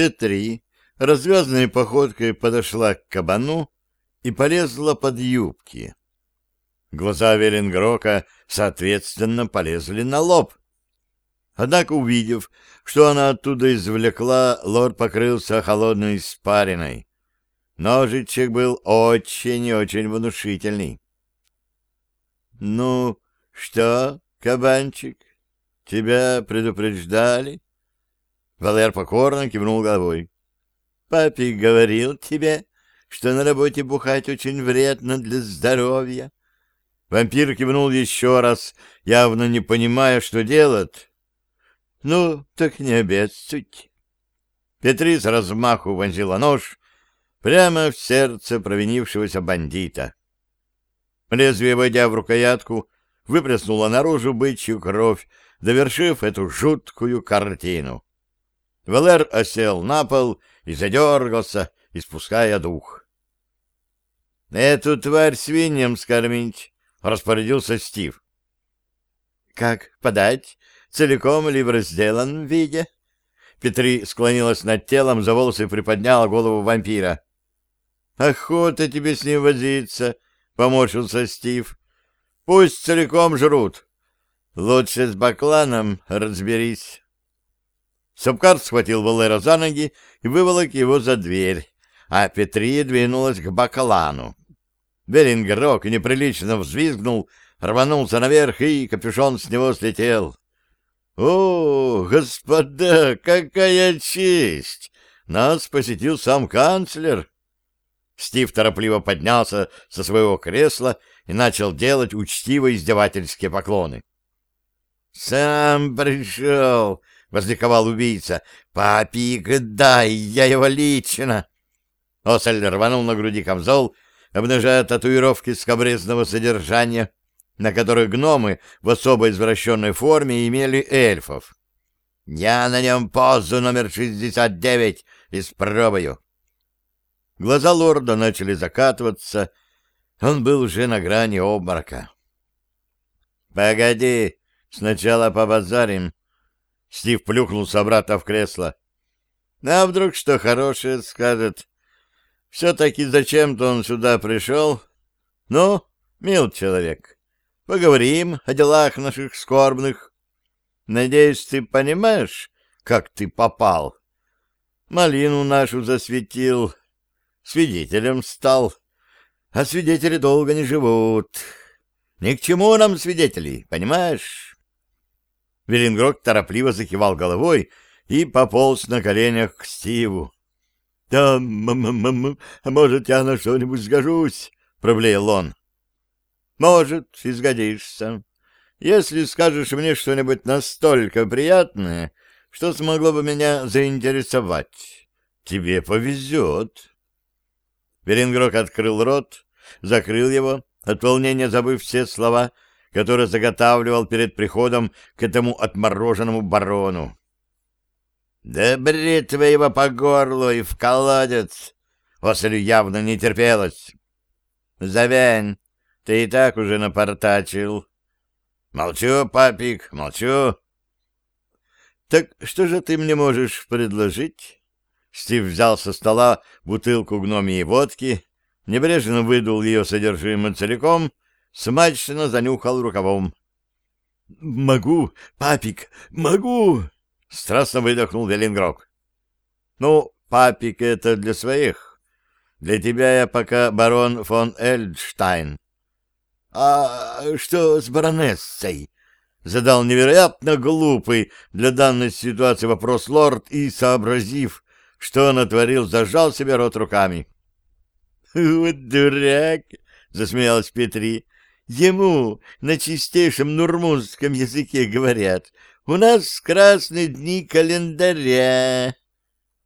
Петри развязанной походкой подошла к кабану и полезла под юбки. Глаза Веленгрока, соответственно, полезли на лоб. Однако, увидев, что она оттуда извлекла, лорд покрылся холодной испариной. Ножичек был очень и очень внушительный. — Ну, что, кабанчик, тебя предупреждали? Валер покорно кивнул головой. — Папик говорил тебе, что на работе бухать очень вредно для здоровья. Вампир кивнул еще раз, явно не понимая, что делать. — Ну, так не обедствуйте. Петри с размаху вонзила нож прямо в сердце провинившегося бандита. Лезвие, войдя в рукоятку, выплеснуло наружу бычью кровь, довершив эту жуткую картину. Валер осел на пол и задергался, испуская дух. — Эту тварь свиньям скормить, — распорядился Стив. — Как подать? Целиком или в разделанном виде? Петри склонилась над телом, за волосы приподняла голову вампира. «Охота тебе с ним возиться», — поморщился Стив. «Пусть целиком жрут. Лучше с бакланом разберись». Сапкар схватил Валера за ноги и выволок его за дверь, а Петри двинулась к баклану. Берингерок неприлично взвизгнул, рванулся наверх, и капюшон с него слетел. «О, господа, какая честь! Нас посетил сам канцлер!» Стив торопливо поднялся со своего кресла и начал делать учтиво-издевательские поклоны. «Сам пришел!» — возликовал убийца. «Папик, дай, я его лично!» Осель рванул на груди камзол, обнажая татуировки скобрезного содержания, на которых гномы в особо извращенной форме имели эльфов. «Я на нем позу номер шестьдесят девять испробую!» Глаза лорда начали закатываться. Он был уже на грани обморока. «Погоди, сначала побазарим». Стив плюхнулся обратно в кресло. «А вдруг что хорошее скажет? Все-таки зачем-то он сюда пришел? Ну, мил человек, поговорим о делах наших скорбных. Надеюсь, ты понимаешь, как ты попал? Малину нашу засветил, свидетелем стал. А свидетели долго не живут. Ни к чему нам свидетелей, понимаешь? Велингрок торопливо закивал головой и пополз на коленях к Стиву. — Да, м -м -м может, я на что-нибудь сгожусь? — проблеял он. — Может, и сгодишься. Если скажешь мне что-нибудь настолько приятное, что смогло бы меня заинтересовать, тебе повезет. Берингрок открыл рот, закрыл его, от волнения забыв все слова, которые заготавливал перед приходом к этому отмороженному барону. «Да бритва его по горлу и в колодец!» Оселю явно не терпелось. «Завянь, ты и так уже напортачил». «Молчу, папик, молчу». «Так что же ты мне можешь предложить?» Стив взял со стола бутылку гномии водки, небрежно выдул ее содержимое целиком, смачно занюхал рукавом. — Могу, папик, могу! — страстно выдохнул Велингрок. — Ну, папик, это для своих. Для тебя я пока барон фон Эльдштайн. — А что с баронессой? — задал невероятно глупый для данной ситуации вопрос лорд и, сообразив, что натворил, зажал себе рот руками. — Вот дурак! — засмеялась Петри. — Ему на чистейшем нурмузском языке говорят. У нас красные дни календаря.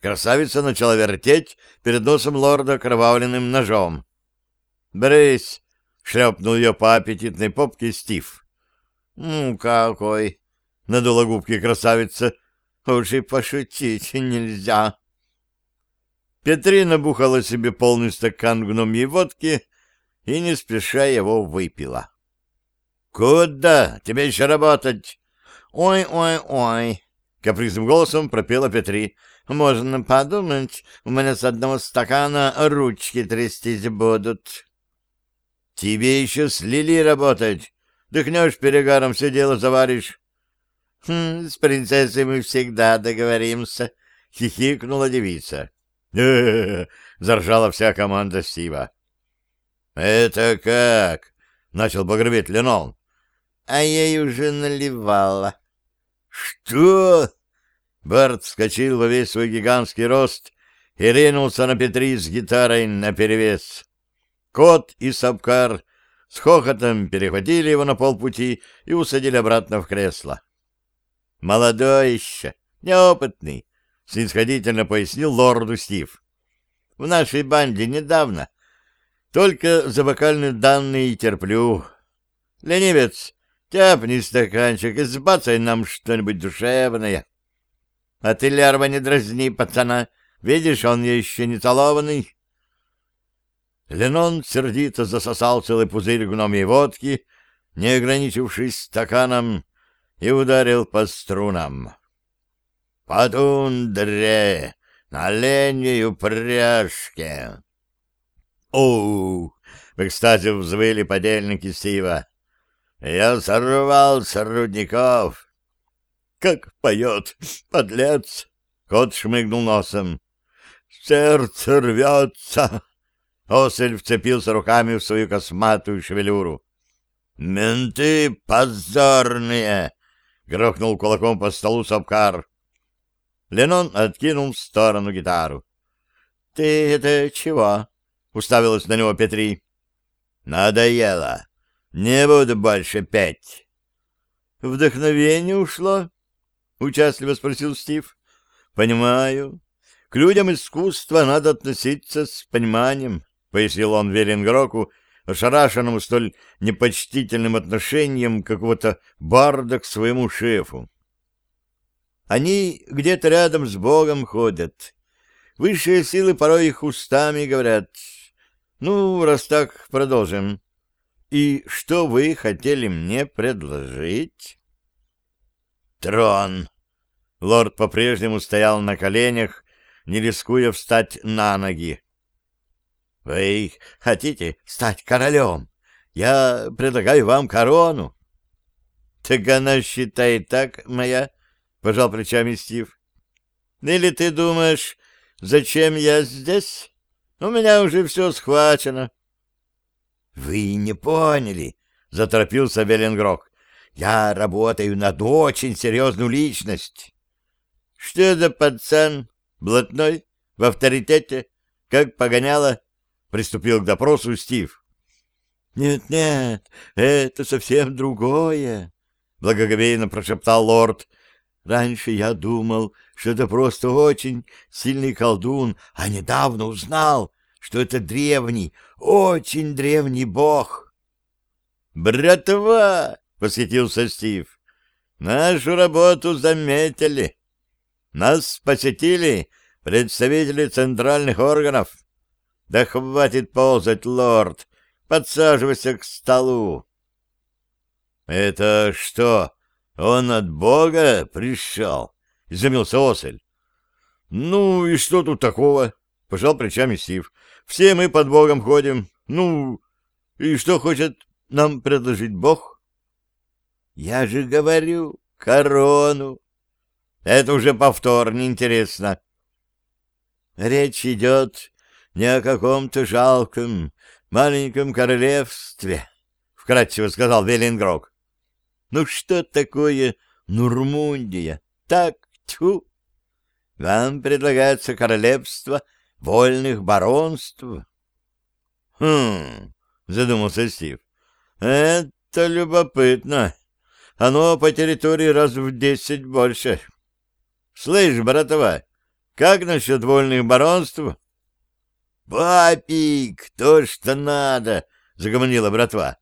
Красавица начала вертеть перед носом лорда кровавленным ножом. — Брысь! — шлепнул ее по аппетитной попке Стив. — Ну, какой! — надула губки красавица. — Уж и пошутить нельзя. Петрина бухала себе полный стакан гномьей водки и не спеша его выпила. — Куда? Тебе еще работать? — Ой-ой-ой! капризным голосом пропела Петри. «Можно подумать, у меня с одного стакана ручки трястись будут». «Тебе еще с Лили работать. Дыхнешь перегаром, все дело заваришь». «Хм, с принцессой мы всегда договоримся», — хихикнула девица. Заржала вся команда Стива. «Это как?» — начал багроветь Ленон. «А я ей уже наливала». «Что?» Барт вскочил во весь свой гигантский рост и ринулся на Петри с гитарой наперевес. Кот и Сапкар с хохотом перехватили его на полпути и усадили обратно в кресло. «Молодой еще, неопытный», — снисходительно пояснил лорду Стив. «В нашей банде недавно. Только за вокальные данные терплю. Ленивец, Тяпни стаканчик и сбацай нам что-нибудь душевное. А ты, лярва, не дразни пацана. Видишь, он еще не целованный. Ленон сердито засосал целый пузырь гномьей водки, не ограничившись стаканом, и ударил по струнам. «По тундре, на леньей упряжке!» «Оу!» — в экстазе взвыли подельники Стива. Я сорвал рудников. Как поет, подлец! Кот шмыгнул носом. Сердце рвется. Осель вцепился руками в свою косматую шевелюру. «Менты позорные!» — грохнул кулаком по столу Сапкар. Ленон откинул в сторону гитару. «Ты это чего?» — уставилась на него Петри. «Надоело. Не буду больше петь. Вдохновение ушло? Участливо спросил Стив. Понимаю. К людям искусства надо относиться с пониманием, пояснил он Веренгроку, ошарашенному столь непочтительным отношением какого-то барда к своему шефу. Они где-то рядом с Богом ходят. Высшие силы порой их устами говорят. Ну, раз так, продолжим. И что вы хотели мне предложить? Трон. Лорд по-прежнему стоял на коленях, не рискуя встать на ноги. Вы хотите стать королем? Я предлагаю вам корону. Так она считает так, моя, пожал плечами Стив. Или ты думаешь, зачем я здесь? У меня уже все схвачено. — Вы не поняли, — заторопился Беленгрок. — Я работаю над очень серьезную личность. — Что за пацан? Блатной? В авторитете? Как погоняло? — приступил к допросу Стив. «Нет, — Нет-нет, это совсем другое, — благоговейно прошептал лорд. — Раньше я думал, что это просто очень сильный колдун, а недавно узнал, что это древний, очень древний бог. «Братва!» — восхитился Стив. «Нашу работу заметили. Нас посетили представители центральных органов. Да хватит ползать, лорд, подсаживайся к столу». «Это что, он от бога пришел?» — изумился Осель. «Ну и что тут такого?» — пожал плечами Стив. Все мы под Богом ходим. Ну, и что хочет нам предложить Бог? Я же говорю, корону. Это уже повтор, неинтересно. Речь идет не о каком-то жалком маленьком королевстве, — вкратчиво сказал Велингрок. Ну что такое Нурмундия? Так, тьфу! Вам предлагается королевство — вольных баронств. — Хм, — задумался Стив, — это любопытно. Оно по территории раз в десять больше. Слышь, братова, как насчет вольных баронств? — Папик, то, что надо, — загомонила братва. —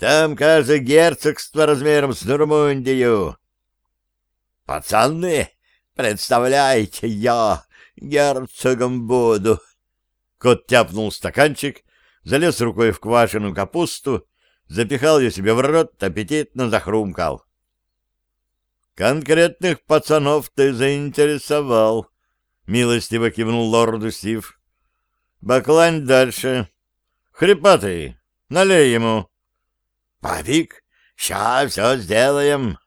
Там, кажется, герцогство размером с Нурмундию. — Пацаны, представляете, я герцогом буду. Кот тяпнул стаканчик, залез рукой в квашеную капусту, запихал ее себе в рот, аппетитно захрумкал. Конкретных пацанов ты заинтересовал, — милостиво кивнул лорду Стив. Баклань дальше. Хрипатый, налей ему. — Павик, ща все сделаем,